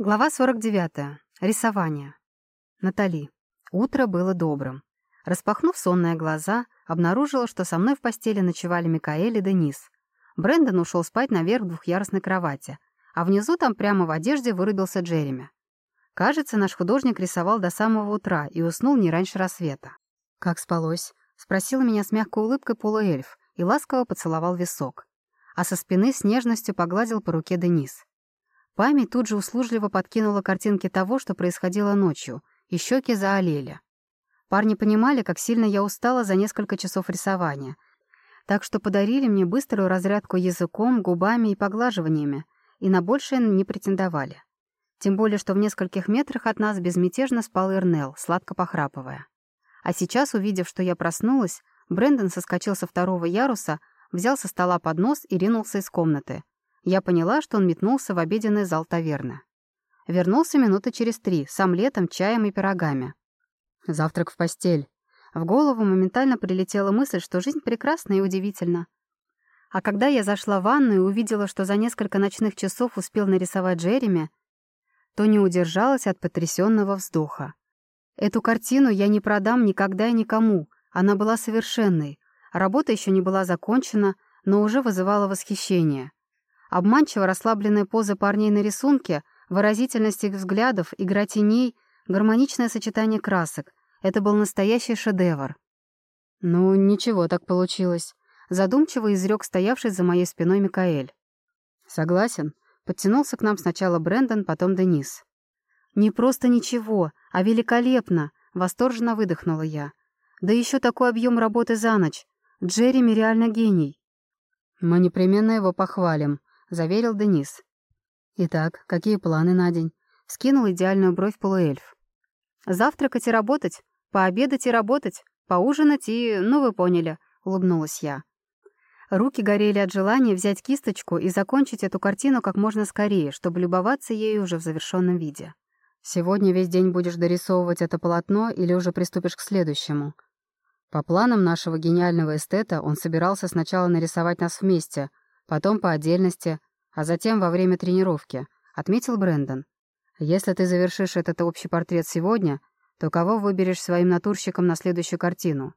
Глава 49. Рисование. Натали. Утро было добрым. Распахнув сонные глаза, обнаружила, что со мной в постели ночевали Микаэль и Денис. Брэндон ушел спать наверх в двухъярусной кровати, а внизу там прямо в одежде вырубился Джереми. Кажется, наш художник рисовал до самого утра и уснул не раньше рассвета. «Как спалось?» — спросила меня с мягкой улыбкой полуэльф и ласково поцеловал висок. А со спины с нежностью погладил по руке Денис. Память тут же услужливо подкинула картинки того, что происходило ночью, и щеки заолели. Парни понимали, как сильно я устала за несколько часов рисования, так что подарили мне быструю разрядку языком, губами и поглаживаниями, и на большее не претендовали. Тем более, что в нескольких метрах от нас безмятежно спал Эрнел, сладко похрапывая. А сейчас, увидев, что я проснулась, Брэндон соскочил со второго яруса, взял со стола поднос и ринулся из комнаты, я поняла, что он метнулся в обеденный зал таверны. Вернулся минуты через три, с омлетом, чаем и пирогами. Завтрак в постель. В голову моментально прилетела мысль, что жизнь прекрасна и удивительна. А когда я зашла в ванну и увидела, что за несколько ночных часов успел нарисовать Джереми, то не удержалась от потрясенного вздоха. Эту картину я не продам никогда и никому. Она была совершенной. Работа еще не была закончена, но уже вызывала восхищение. Обманчиво расслабленная поза парней на рисунке, выразительность их взглядов, игра теней, гармоничное сочетание красок. Это был настоящий шедевр. «Ну, ничего так получилось», — задумчиво изрек стоявший за моей спиной Микаэль. «Согласен», — подтянулся к нам сначала Брэндон, потом Денис. «Не просто ничего, а великолепно!» — восторженно выдохнула я. «Да еще такой объем работы за ночь! Джереми реально гений!» «Мы непременно его похвалим», — заверил Денис. «Итак, какие планы на день?» — скинул идеальную бровь полуэльф. «Завтракать и работать, пообедать и работать, поужинать и... ну, вы поняли», — улыбнулась я. Руки горели от желания взять кисточку и закончить эту картину как можно скорее, чтобы любоваться ею уже в завершенном виде. «Сегодня весь день будешь дорисовывать это полотно или уже приступишь к следующему?» По планам нашего гениального эстета он собирался сначала нарисовать нас вместе, потом по отдельности, а затем во время тренировки», — отметил Брэндон. «Если ты завершишь этот общий портрет сегодня, то кого выберешь своим натурщиком на следующую картину?»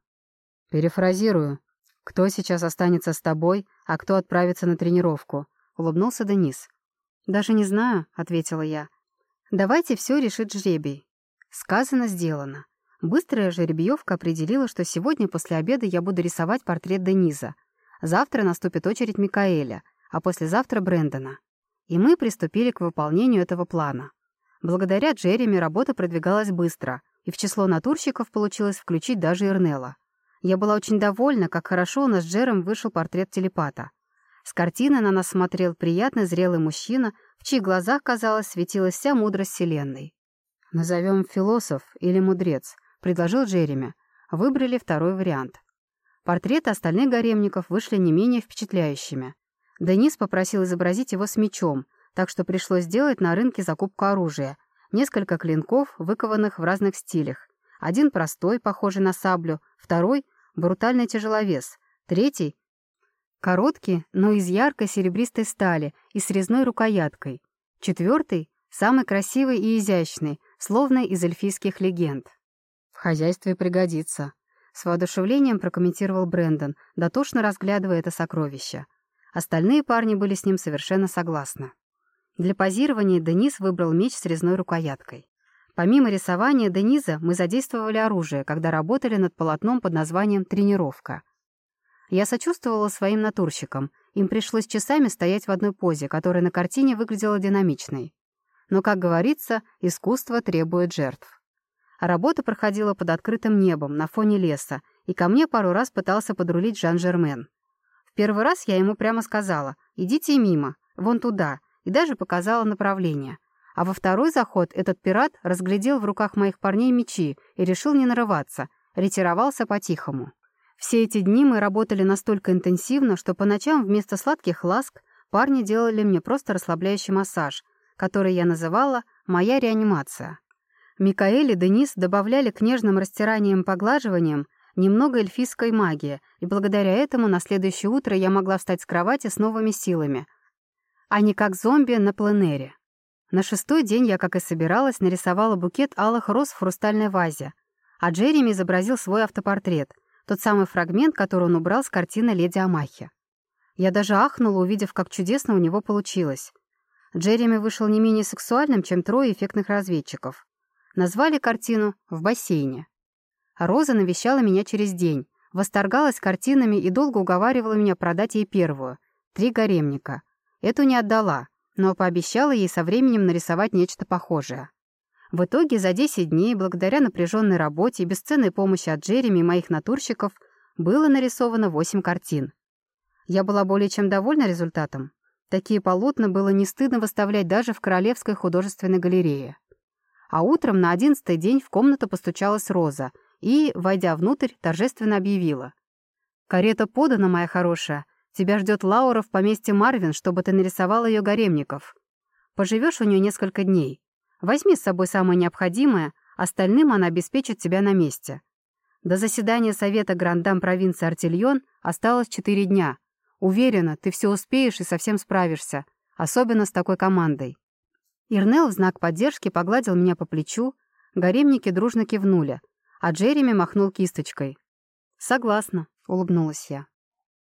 «Перефразирую. Кто сейчас останется с тобой, а кто отправится на тренировку?» — улыбнулся Денис. «Даже не знаю», — ответила я. «Давайте все решит жребий». Сказано, сделано. Быстрая жеребьевка определила, что сегодня после обеда я буду рисовать портрет Дениза — Завтра наступит очередь Микаэля, а послезавтра Брэндона. И мы приступили к выполнению этого плана. Благодаря Джереми работа продвигалась быстро, и в число натурщиков получилось включить даже Эрнела. Я была очень довольна, как хорошо у нас с Джером вышел портрет телепата. С картины на нас смотрел приятный зрелый мужчина, в чьих глазах, казалось, светилась вся мудрость Вселенной. «Назовем философ или мудрец», — предложил Джереми. Выбрали второй вариант. Портреты остальных гаремников вышли не менее впечатляющими. Денис попросил изобразить его с мечом, так что пришлось сделать на рынке закупку оружия. Несколько клинков, выкованных в разных стилях. Один простой, похожий на саблю, второй — брутальный тяжеловес, третий — короткий, но из яркой серебристой стали и с резной рукояткой. Четвертый — самый красивый и изящный, словно из эльфийских легенд. В хозяйстве пригодится. С воодушевлением прокомментировал Брэндон, дотошно разглядывая это сокровище. Остальные парни были с ним совершенно согласны. Для позирования Денис выбрал меч с резной рукояткой. Помимо рисования Дениза, мы задействовали оружие, когда работали над полотном под названием «Тренировка». Я сочувствовала своим натурщикам. Им пришлось часами стоять в одной позе, которая на картине выглядела динамичной. Но, как говорится, искусство требует жертв. Работа проходила под открытым небом, на фоне леса, и ко мне пару раз пытался подрулить Жан-Жермен. В первый раз я ему прямо сказала «идите мимо, вон туда», и даже показала направление. А во второй заход этот пират разглядел в руках моих парней мечи и решил не нарываться, ретировался по-тихому. Все эти дни мы работали настолько интенсивно, что по ночам вместо сладких ласк парни делали мне просто расслабляющий массаж, который я называла «моя реанимация». Микаэль и Денис добавляли к нежным растираниям поглаживаниям немного эльфийской магии, и благодаря этому на следующее утро я могла встать с кровати с новыми силами, а не как зомби на пленэре. На шестой день я, как и собиралась, нарисовала букет алых роз в хрустальной вазе, а Джереми изобразил свой автопортрет, тот самый фрагмент, который он убрал с картины «Леди Амахи». Я даже ахнула, увидев, как чудесно у него получилось. Джереми вышел не менее сексуальным, чем трое эффектных разведчиков. Назвали картину «В бассейне». Роза навещала меня через день, восторгалась картинами и долго уговаривала меня продать ей первую — «Три гаремника». Эту не отдала, но пообещала ей со временем нарисовать нечто похожее. В итоге за 10 дней, благодаря напряженной работе и бесценной помощи от Джереми и моих натурщиков, было нарисовано 8 картин. Я была более чем довольна результатом. Такие полотна было не стыдно выставлять даже в Королевской художественной галерее. А утром на одиннадцатый день в комнату постучалась Роза и, войдя внутрь, торжественно объявила. «Карета подана, моя хорошая. Тебя ждет Лаура в поместье Марвин, чтобы ты нарисовал ее гаремников. Поживешь у нее несколько дней. Возьми с собой самое необходимое, остальным она обеспечит тебя на месте. До заседания Совета Грандам провинции Артильон осталось четыре дня. Уверена, ты все успеешь и совсем справишься, особенно с такой командой. Ирнел в знак поддержки погладил меня по плечу, гаремники дружно кивнули, а Джереми махнул кисточкой. «Согласна», — улыбнулась я.